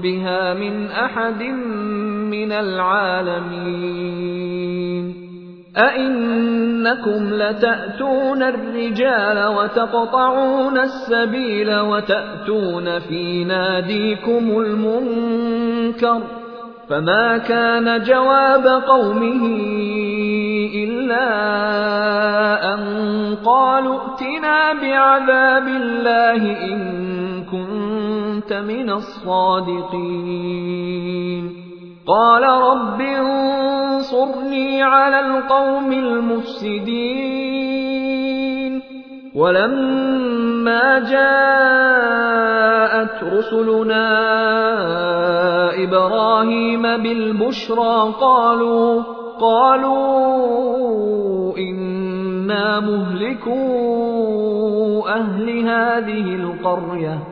بها من أحد من العالمين أئنكم لتأتون الرجال وتقطعون السبيل وتأتون في ناديكم المنكر فما كان جواب قومه إلا أن قالوا ائتنا بعذاب الله إن كنت من الصادقين. قال رب انصرني على القوم المفسدين. ولما جاءت رسلنا إبراهيم بالبشرى قالوا قالوا إنا مهلكو أهل هذه القرية.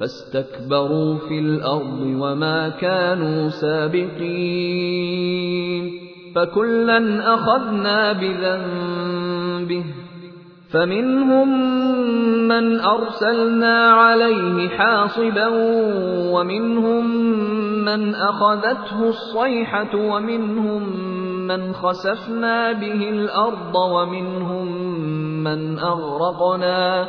فاستكبروا في الأرض وما كانوا سابقين فكلا أخذنا بذنبه فمنهم من أرسلنا عليه حاصبا ومنهم من أخذته الصيحة ومنهم من خسفنا به الأرض ومنهم من أغرقنا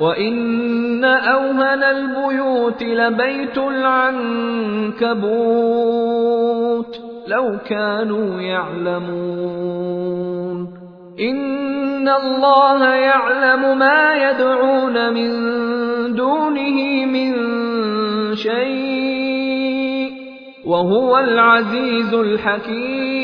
وإن أوهن البيوت لبيت العنكبوت لو كانوا يعلمون إن الله يعلم ما يدعون من دونه من شيء وهو العزيز الحكيم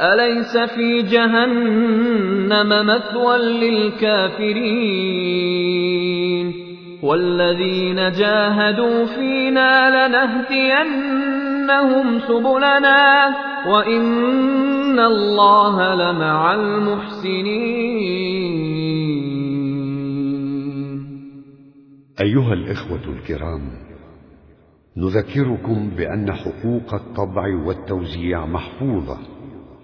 أليس في جهنم مثوى للكافرين؟ والذين جاهدوا فينا لنهدينهم سبلنا وإن الله لمع المحسنين. أيها الإخوة الكرام نذكركم بأن حقوق الطبع والتوزيع محفوظة.